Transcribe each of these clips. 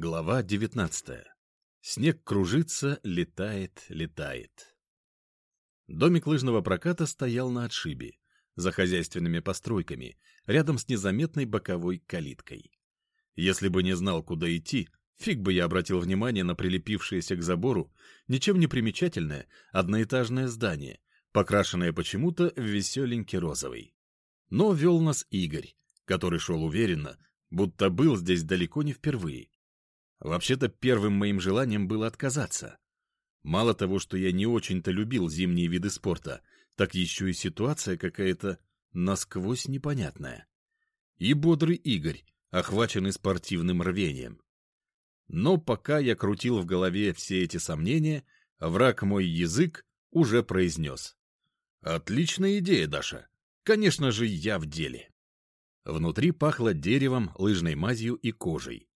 Глава 19. Снег кружится, летает, летает. Домик лыжного проката стоял на отшибе, за хозяйственными постройками, рядом с незаметной боковой калиткой. Если бы не знал, куда идти, фиг бы я обратил внимание на прилепившееся к забору ничем не примечательное одноэтажное здание, покрашенное почему-то в веселенький розовый. Но вел нас Игорь, который шел уверенно, будто был здесь далеко не впервые. Вообще-то первым моим желанием было отказаться. Мало того, что я не очень-то любил зимние виды спорта, так еще и ситуация какая-то насквозь непонятная. И бодрый Игорь, охваченный спортивным рвением. Но пока я крутил в голове все эти сомнения, враг мой язык уже произнес. «Отличная идея, Даша. Конечно же, я в деле». Внутри пахло деревом, лыжной мазью и кожей.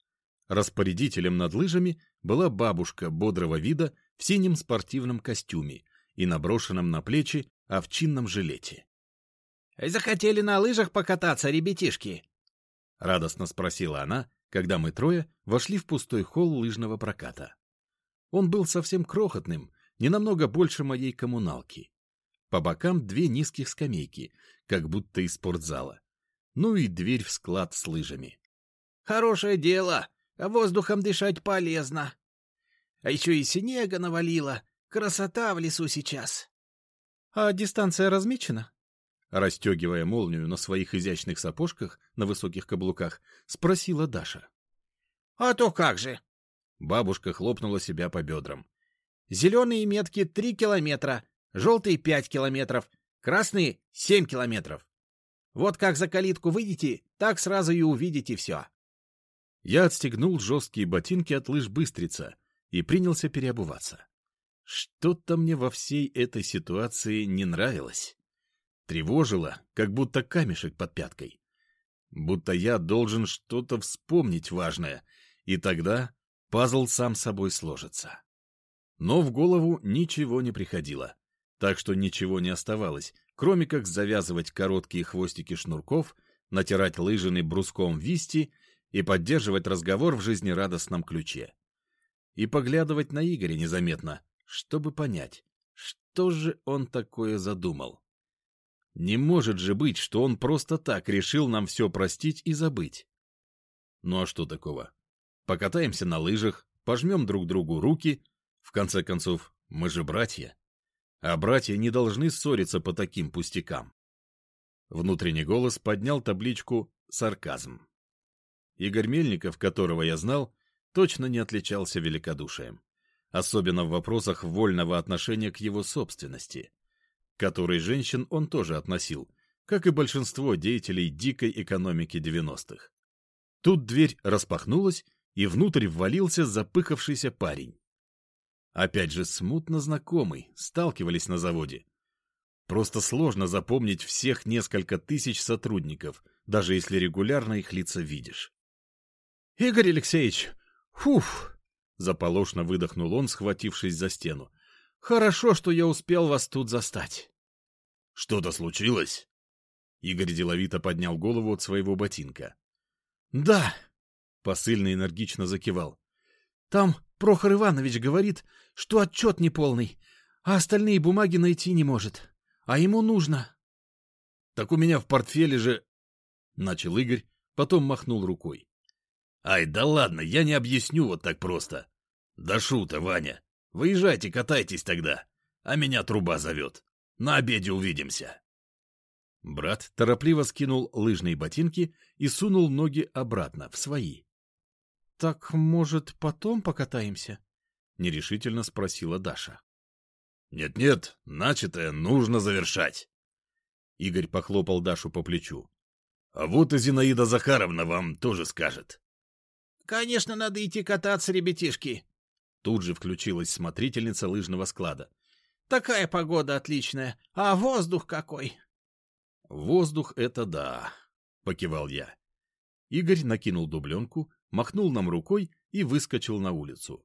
Распорядителем над лыжами была бабушка бодрого вида в синем спортивном костюме и наброшенном на плечи овчинном жилете. «Захотели на лыжах покататься, ребятишки?» — радостно спросила она, когда мы трое вошли в пустой холл лыжного проката. Он был совсем крохотным, не намного больше моей коммуналки. По бокам две низких скамейки, как будто из спортзала. Ну и дверь в склад с лыжами. «Хорошее дело!» Воздухом дышать полезно. А еще и снега навалило. Красота в лесу сейчас. — А дистанция размечена? Растегивая молнию на своих изящных сапожках на высоких каблуках, спросила Даша. — А то как же! Бабушка хлопнула себя по бедрам. — Зеленые метки — три километра, желтые — пять километров, красные — семь километров. Вот как за калитку выйдете, так сразу и увидите все. Я отстегнул жесткие ботинки от лыж быстрица и принялся переобуваться. Что-то мне во всей этой ситуации не нравилось. Тревожило, как будто камешек под пяткой. Будто я должен что-то вспомнить важное, и тогда пазл сам собой сложится. Но в голову ничего не приходило, так что ничего не оставалось, кроме как завязывать короткие хвостики шнурков, натирать лыжины бруском висти и поддерживать разговор в жизнерадостном ключе. И поглядывать на Игоря незаметно, чтобы понять, что же он такое задумал. Не может же быть, что он просто так решил нам все простить и забыть. Ну а что такого? Покатаемся на лыжах, пожмем друг другу руки. В конце концов, мы же братья. А братья не должны ссориться по таким пустякам. Внутренний голос поднял табличку «Сарказм». Игорь Мельников, которого я знал, точно не отличался великодушием, особенно в вопросах вольного отношения к его собственности, которой женщин он тоже относил, как и большинство деятелей дикой экономики 90-х. Тут дверь распахнулась, и внутрь ввалился запыхавшийся парень. Опять же, смутно знакомый, сталкивались на заводе. Просто сложно запомнить всех несколько тысяч сотрудников, даже если регулярно их лица видишь. — Игорь Алексеевич, фуф! — заполошно выдохнул он, схватившись за стену. — Хорошо, что я успел вас тут застать. — Что-то случилось? Игорь деловито поднял голову от своего ботинка. — Да, — посыльный энергично закивал. — Там Прохор Иванович говорит, что отчет неполный, а остальные бумаги найти не может. А ему нужно. — Так у меня в портфеле же... — начал Игорь, потом махнул рукой. Ай, да ладно, я не объясню вот так просто. Да шута, Ваня. Выезжайте, катайтесь тогда. А меня труба зовет. На обеде увидимся. Брат торопливо скинул лыжные ботинки и сунул ноги обратно, в свои. — Так, может, потом покатаемся? — нерешительно спросила Даша. «Нет, — Нет-нет, начатое нужно завершать. Игорь похлопал Дашу по плечу. — А вот и Зинаида Захаровна вам тоже скажет. Конечно, надо идти кататься, ребятишки. Тут же включилась смотрительница лыжного склада. Такая погода отличная, а воздух какой. Воздух — это да, — покивал я. Игорь накинул дубленку, махнул нам рукой и выскочил на улицу.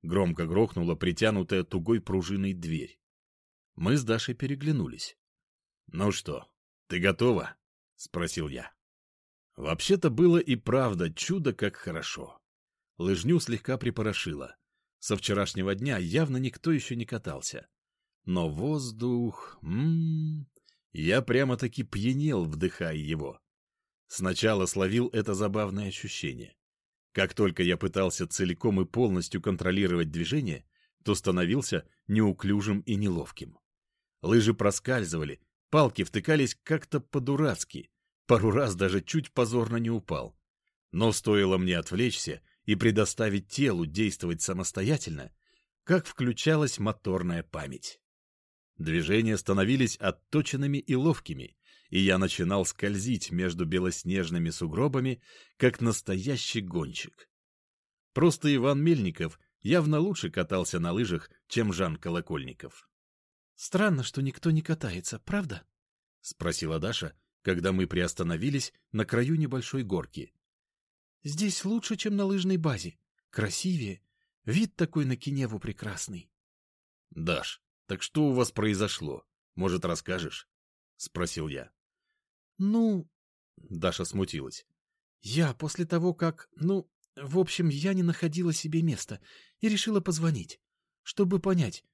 Громко грохнула притянутая тугой пружиной дверь. Мы с Дашей переглянулись. — Ну что, ты готова? — спросил я. Вообще-то было и правда чудо как хорошо. Лыжню слегка припорошило. Со вчерашнего дня явно никто еще не катался. Но воздух... М -м -м, я прямо-таки пьянел, вдыхая его. Сначала словил это забавное ощущение. Как только я пытался целиком и полностью контролировать движение, то становился неуклюжим и неловким. Лыжи проскальзывали, палки втыкались как-то по-дурацки, пару раз даже чуть позорно не упал. Но стоило мне отвлечься и предоставить телу действовать самостоятельно, как включалась моторная память. Движения становились отточенными и ловкими, и я начинал скользить между белоснежными сугробами, как настоящий гонщик. Просто Иван Мельников явно лучше катался на лыжах, чем Жан Колокольников. «Странно, что никто не катается, правда?» — спросила Даша, когда мы приостановились на краю небольшой горки. «Здесь лучше, чем на лыжной базе. Красивее. Вид такой на Киневу прекрасный». «Даш, так что у вас произошло? Может, расскажешь?» — спросил я. «Ну...» — Даша смутилась. «Я после того, как... Ну, в общем, я не находила себе места и решила позвонить, чтобы понять,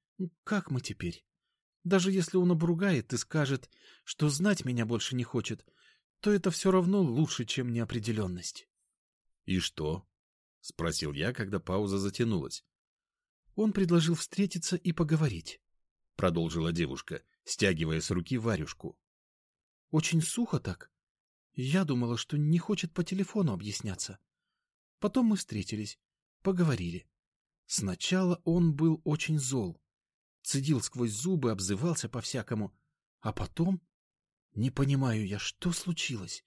как мы теперь. Даже если он обругает и скажет, что знать меня больше не хочет, то это все равно лучше, чем неопределенность». «И что?» — спросил я, когда пауза затянулась. Он предложил встретиться и поговорить продолжила девушка, стягивая с руки варюшку. Очень сухо так. Я думала, что не хочет по телефону объясняться. Потом мы встретились, поговорили. Сначала он был очень зол. Цедил сквозь зубы, обзывался по-всякому. А потом... Не понимаю я, что случилось.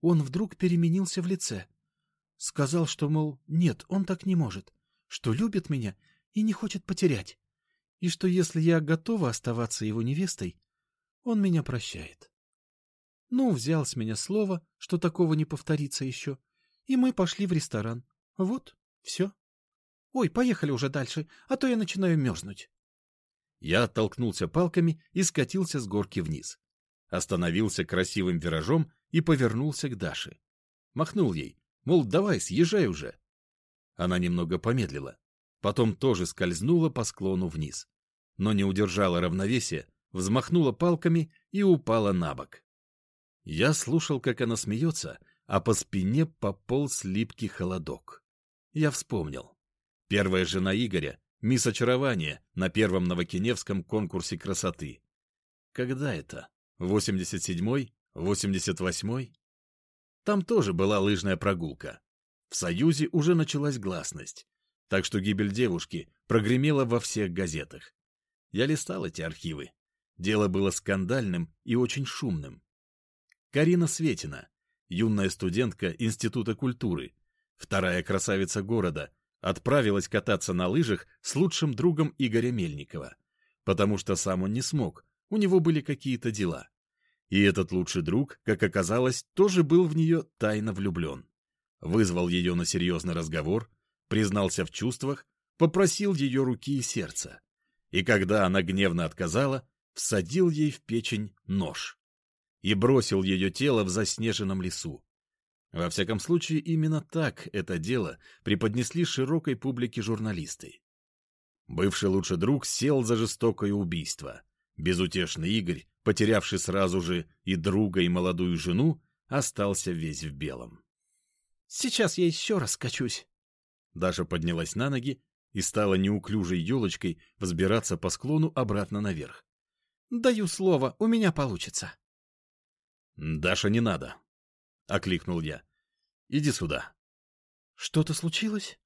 Он вдруг переменился в лице. Сказал, что, мол, нет, он так не может, что любит меня и не хочет потерять и что если я готова оставаться его невестой, он меня прощает. Ну, взял с меня слово, что такого не повторится еще, и мы пошли в ресторан. Вот, все. Ой, поехали уже дальше, а то я начинаю мерзнуть. Я оттолкнулся палками и скатился с горки вниз. Остановился красивым виражом и повернулся к Даше. Махнул ей, мол, давай, съезжай уже. Она немного помедлила, потом тоже скользнула по склону вниз, но не удержала равновесия, взмахнула палками и упала на бок. Я слушал, как она смеется, а по спине пополз липкий холодок. Я вспомнил. Первая жена Игоря, мисс Очарование, на первом новокиневском конкурсе красоты. Когда это? 87-й? 88-й? Там тоже была лыжная прогулка. В Союзе уже началась гласность так что гибель девушки прогремела во всех газетах. Я листал эти архивы. Дело было скандальным и очень шумным. Карина Светина, юная студентка Института культуры, вторая красавица города, отправилась кататься на лыжах с лучшим другом Игоря Мельникова, потому что сам он не смог, у него были какие-то дела. И этот лучший друг, как оказалось, тоже был в нее тайно влюблен. Вызвал ее на серьезный разговор, признался в чувствах, попросил ее руки и сердца. И когда она гневно отказала, всадил ей в печень нож и бросил ее тело в заснеженном лесу. Во всяком случае, именно так это дело преподнесли широкой публике журналисты. Бывший лучший друг сел за жестокое убийство. Безутешный Игорь, потерявший сразу же и друга, и молодую жену, остался весь в белом. «Сейчас я еще раз качусь», Даша поднялась на ноги и стала неуклюжей елочкой взбираться по склону обратно наверх. «Даю слово, у меня получится». «Даша, не надо», — окликнул я. «Иди сюда». «Что-то случилось?»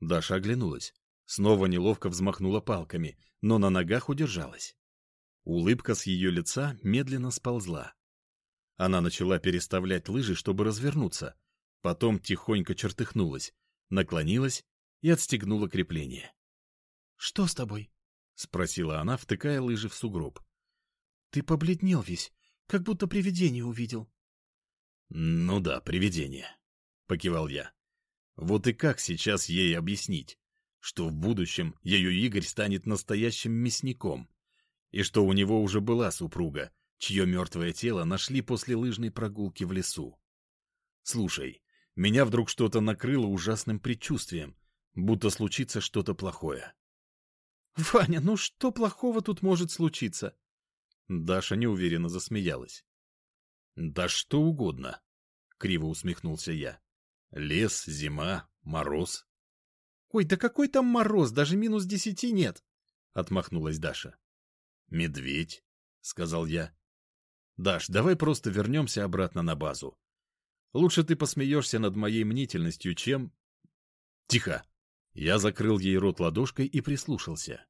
Даша оглянулась. Снова неловко взмахнула палками, но на ногах удержалась. Улыбка с ее лица медленно сползла. Она начала переставлять лыжи, чтобы развернуться. Потом тихонько чертыхнулась, наклонилась и отстегнула крепление. — Что с тобой? — спросила она, втыкая лыжи в сугроб. — Ты побледнел весь, как будто привидение увидел. — Ну да, привидение, — покивал я. Вот и как сейчас ей объяснить, что в будущем ее Игорь станет настоящим мясником, и что у него уже была супруга, чье мертвое тело нашли после лыжной прогулки в лесу. Слушай, меня вдруг что-то накрыло ужасным предчувствием, будто случится что-то плохое. — Ваня, ну что плохого тут может случиться? Даша неуверенно засмеялась. — Да что угодно, — криво усмехнулся я. — Лес, зима, мороз. — Ой, да какой там мороз, даже минус десяти нет, — отмахнулась Даша. — Медведь, — сказал я. — Даш, давай просто вернемся обратно на базу. Лучше ты посмеешься над моей мнительностью, чем... Тихо! Я закрыл ей рот ладошкой и прислушался.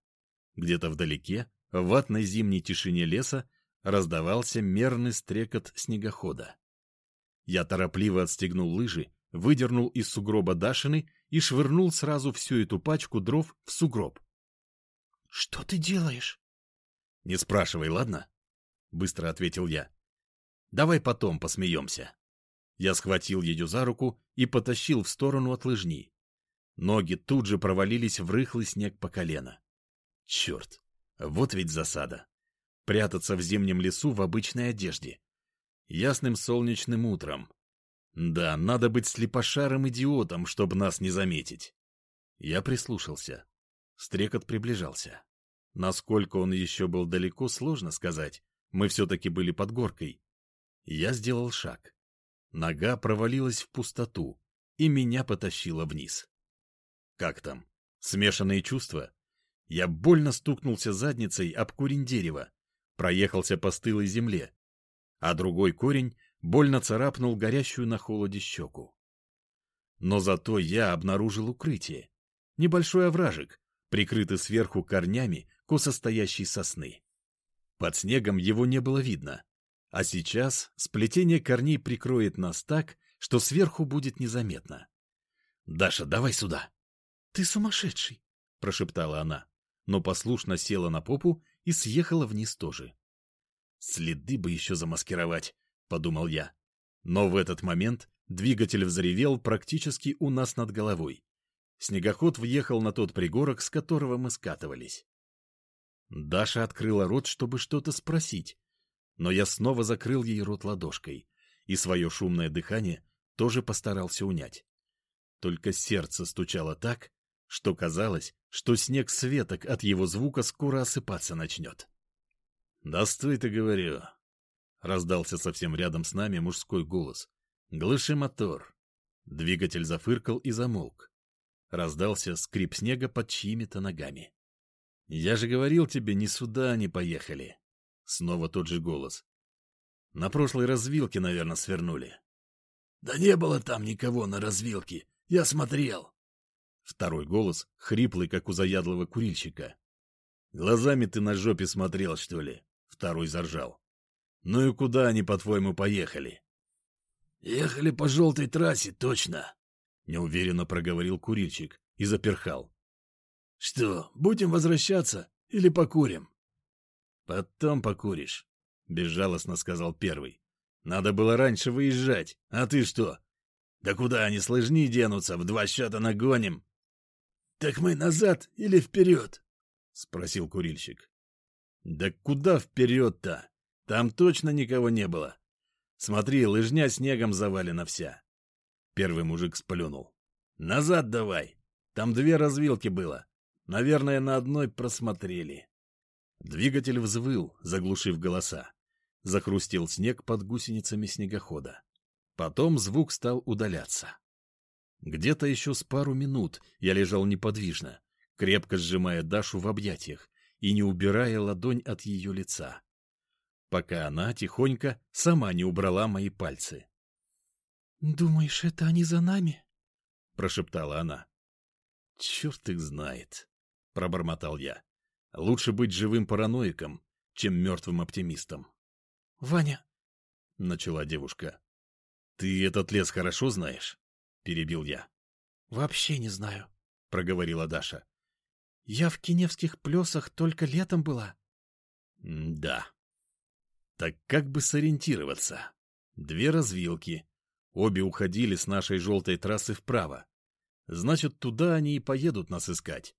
Где-то вдалеке, в ватной зимней тишине леса, раздавался мерный стрекот снегохода. Я торопливо отстегнул лыжи, выдернул из сугроба Дашины и швырнул сразу всю эту пачку дров в сугроб. — Что ты делаешь? — Не спрашивай, ладно? — быстро ответил я. — Давай потом посмеемся. Я схватил ее за руку и потащил в сторону от лыжни. Ноги тут же провалились в рыхлый снег по колено. Черт, вот ведь засада. Прятаться в зимнем лесу в обычной одежде. Ясным солнечным утром. Да, надо быть слепошарым идиотом, чтобы нас не заметить. Я прислушался. Стрекот приближался. Насколько он еще был далеко, сложно сказать. Мы все-таки были под горкой. Я сделал шаг. Нога провалилась в пустоту, и меня потащило вниз. Как там? Смешанные чувства? Я больно стукнулся задницей об корень дерева, проехался по стылой земле, а другой корень больно царапнул горящую на холоде щеку. Но зато я обнаружил укрытие. Небольшой овражек, прикрытый сверху корнями косостоящей сосны. Под снегом его не было видно, а сейчас сплетение корней прикроет нас так, что сверху будет незаметно. «Даша, давай сюда!» «Ты сумасшедший!» — прошептала она, но послушно села на попу и съехала вниз тоже. «Следы бы еще замаскировать», — подумал я. Но в этот момент двигатель взревел практически у нас над головой. Снегоход въехал на тот пригорок, с которого мы скатывались. Даша открыла рот, чтобы что-то спросить, но я снова закрыл ей рот ладошкой, и свое шумное дыхание тоже постарался унять. Только сердце стучало так, что казалось, что снег светок от его звука скоро осыпаться начнет. «Да стой ты, говорю!» — раздался совсем рядом с нами мужской голос. «Глыши мотор!» Двигатель зафыркал и замолк. Раздался скрип снега под чьими-то ногами. «Я же говорил тебе, ни сюда не поехали!» Снова тот же голос. На прошлой развилке, наверное, свернули. Да не было там никого на развилке. Я смотрел. Второй голос, хриплый, как у заядлого курильщика. Глазами ты на жопе смотрел, что ли? Второй заржал. Ну и куда они, по-твоему, поехали? Ехали по желтой трассе, точно. Неуверенно проговорил курильщик и заперхал. Что, будем возвращаться или покурим? «Потом покуришь», — безжалостно сказал первый. «Надо было раньше выезжать. А ты что? Да куда они с лыжни денутся? В два счета нагоним». «Так мы назад или вперед?» — спросил курильщик. «Да куда вперед-то? Там точно никого не было. Смотри, лыжня снегом завалена вся». Первый мужик сплюнул. «Назад давай. Там две развилки было. Наверное, на одной просмотрели». Двигатель взвыл, заглушив голоса. Захрустел снег под гусеницами снегохода. Потом звук стал удаляться. Где-то еще с пару минут я лежал неподвижно, крепко сжимая Дашу в объятиях и не убирая ладонь от ее лица, пока она тихонько сама не убрала мои пальцы. — Думаешь, это они за нами? — прошептала она. — Черт их знает, — пробормотал я. Лучше быть живым параноиком, чем мертвым оптимистом. — Ваня! — начала девушка. — Ты этот лес хорошо знаешь? — перебил я. — Вообще не знаю, — проговорила Даша. — Я в Киневских плесах только летом была. — Да. Так как бы сориентироваться? Две развилки. Обе уходили с нашей желтой трассы вправо. Значит, туда они и поедут нас искать.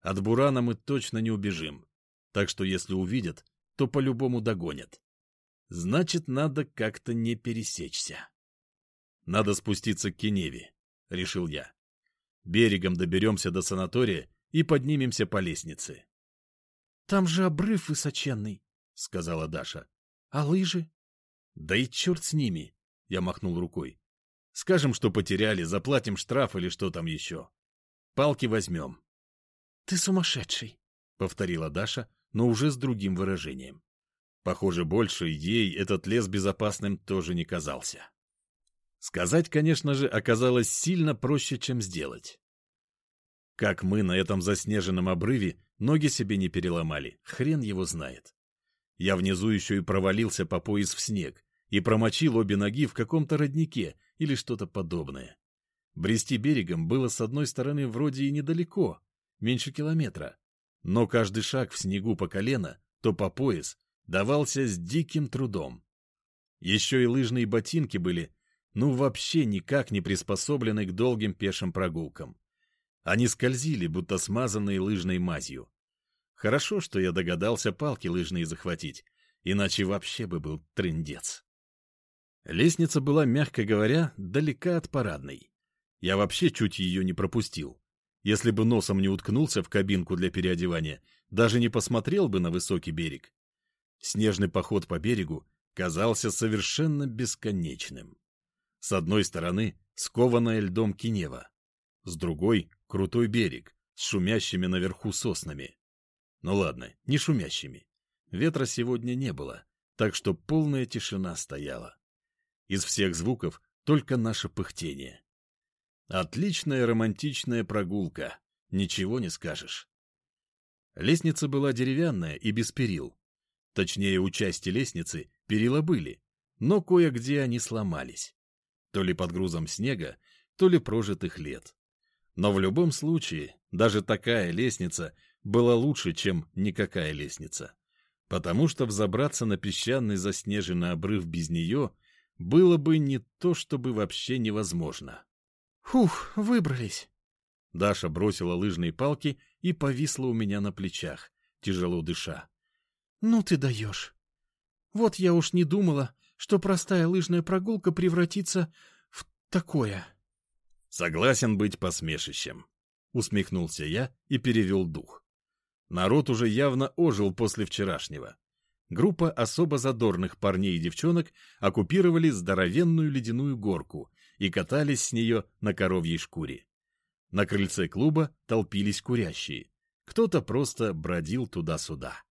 От Бурана мы точно не убежим, так что если увидят, то по-любому догонят. Значит, надо как-то не пересечься. Надо спуститься к Кеневе, — решил я. Берегом доберемся до санатория и поднимемся по лестнице. — Там же обрыв высоченный, — сказала Даша. — А лыжи? — Да и черт с ними, — я махнул рукой. — Скажем, что потеряли, заплатим штраф или что там еще. Палки возьмем. — Ты сумасшедший, — повторила Даша, но уже с другим выражением. Похоже, больше ей этот лес безопасным тоже не казался. Сказать, конечно же, оказалось сильно проще, чем сделать. Как мы на этом заснеженном обрыве ноги себе не переломали, хрен его знает. Я внизу еще и провалился по пояс в снег и промочил обе ноги в каком-то роднике или что-то подобное. Брести берегом было с одной стороны вроде и недалеко, меньше километра, но каждый шаг в снегу по колено, то по пояс, давался с диким трудом. Еще и лыжные ботинки были ну вообще никак не приспособлены к долгим пешим прогулкам. Они скользили, будто смазанные лыжной мазью. Хорошо, что я догадался палки лыжные захватить, иначе вообще бы был трындец. Лестница была, мягко говоря, далека от парадной. Я вообще чуть ее не пропустил. Если бы носом не уткнулся в кабинку для переодевания, даже не посмотрел бы на высокий берег. Снежный поход по берегу казался совершенно бесконечным. С одной стороны скованная льдом Кинева, с другой — крутой берег с шумящими наверху соснами. Ну ладно, не шумящими. Ветра сегодня не было, так что полная тишина стояла. Из всех звуков только наше пыхтение. Отличная романтичная прогулка, ничего не скажешь. Лестница была деревянная и без перил. Точнее, у части лестницы перила были, но кое-где они сломались то ли под грузом снега, то ли прожитых лет. Но в любом случае, даже такая лестница была лучше, чем никакая лестница. Потому что взобраться на песчаный заснеженный обрыв без нее было бы не то чтобы вообще невозможно. «Фух, выбрались!» Даша бросила лыжные палки и повисла у меня на плечах, тяжело дыша. «Ну ты даешь! Вот я уж не думала, что простая лыжная прогулка превратится в такое. Согласен быть посмешищем. Усмехнулся я и перевел дух. Народ уже явно ожил после вчерашнего. Группа особо задорных парней и девчонок оккупировали здоровенную ледяную горку и катались с нее на коровьей шкуре. На крыльце клуба толпились курящие. Кто-то просто бродил туда-сюда.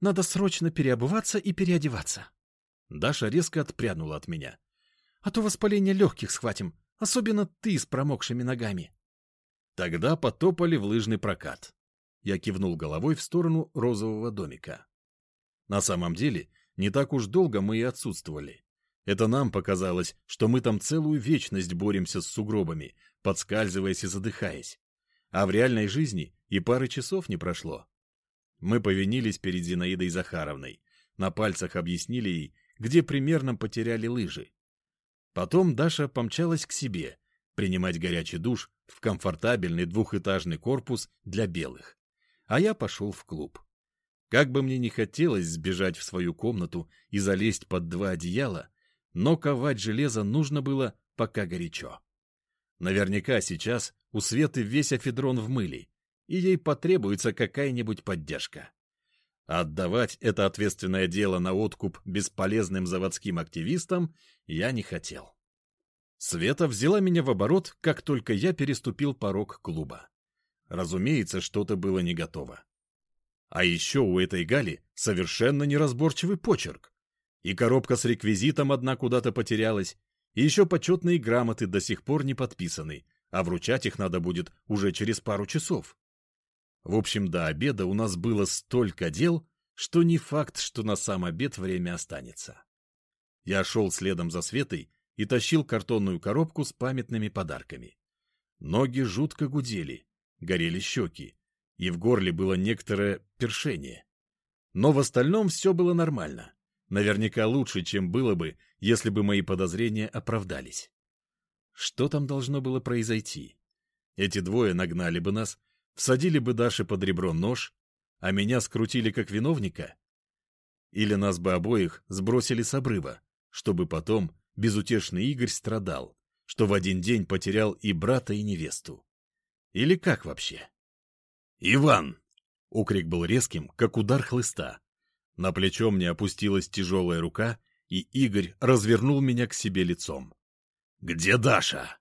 «Надо срочно переобуваться и переодеваться», Даша резко отпрянула от меня. «А то воспаление легких схватим, особенно ты с промокшими ногами». Тогда потопали в лыжный прокат. Я кивнул головой в сторону розового домика. На самом деле, не так уж долго мы и отсутствовали. Это нам показалось, что мы там целую вечность боремся с сугробами, подскальзываясь и задыхаясь. А в реальной жизни и пары часов не прошло. Мы повинились перед Зинаидой Захаровной, на пальцах объяснили ей, где примерно потеряли лыжи. Потом Даша помчалась к себе, принимать горячий душ в комфортабельный двухэтажный корпус для белых. А я пошел в клуб. Как бы мне ни хотелось сбежать в свою комнату и залезть под два одеяла, но ковать железо нужно было пока горячо. Наверняка сейчас у Светы весь афедрон в мыле, и ей потребуется какая-нибудь поддержка. Отдавать это ответственное дело на откуп бесполезным заводским активистам я не хотел. Света взяла меня в оборот, как только я переступил порог клуба. Разумеется, что-то было не готово. А еще у этой Гали совершенно неразборчивый почерк. И коробка с реквизитом одна куда-то потерялась, и еще почетные грамоты до сих пор не подписаны, а вручать их надо будет уже через пару часов. В общем, до обеда у нас было столько дел, что не факт, что на сам обед время останется. Я шел следом за Светой и тащил картонную коробку с памятными подарками. Ноги жутко гудели, горели щеки, и в горле было некоторое першение. Но в остальном все было нормально. Наверняка лучше, чем было бы, если бы мои подозрения оправдались. Что там должно было произойти? Эти двое нагнали бы нас, Всадили бы Даше под ребро нож, а меня скрутили как виновника? Или нас бы обоих сбросили с обрыва, чтобы потом безутешный Игорь страдал, что в один день потерял и брата, и невесту. Или как вообще? «Иван!» — укрик был резким, как удар хлыста. На плечо мне опустилась тяжелая рука, и Игорь развернул меня к себе лицом. «Где Даша?»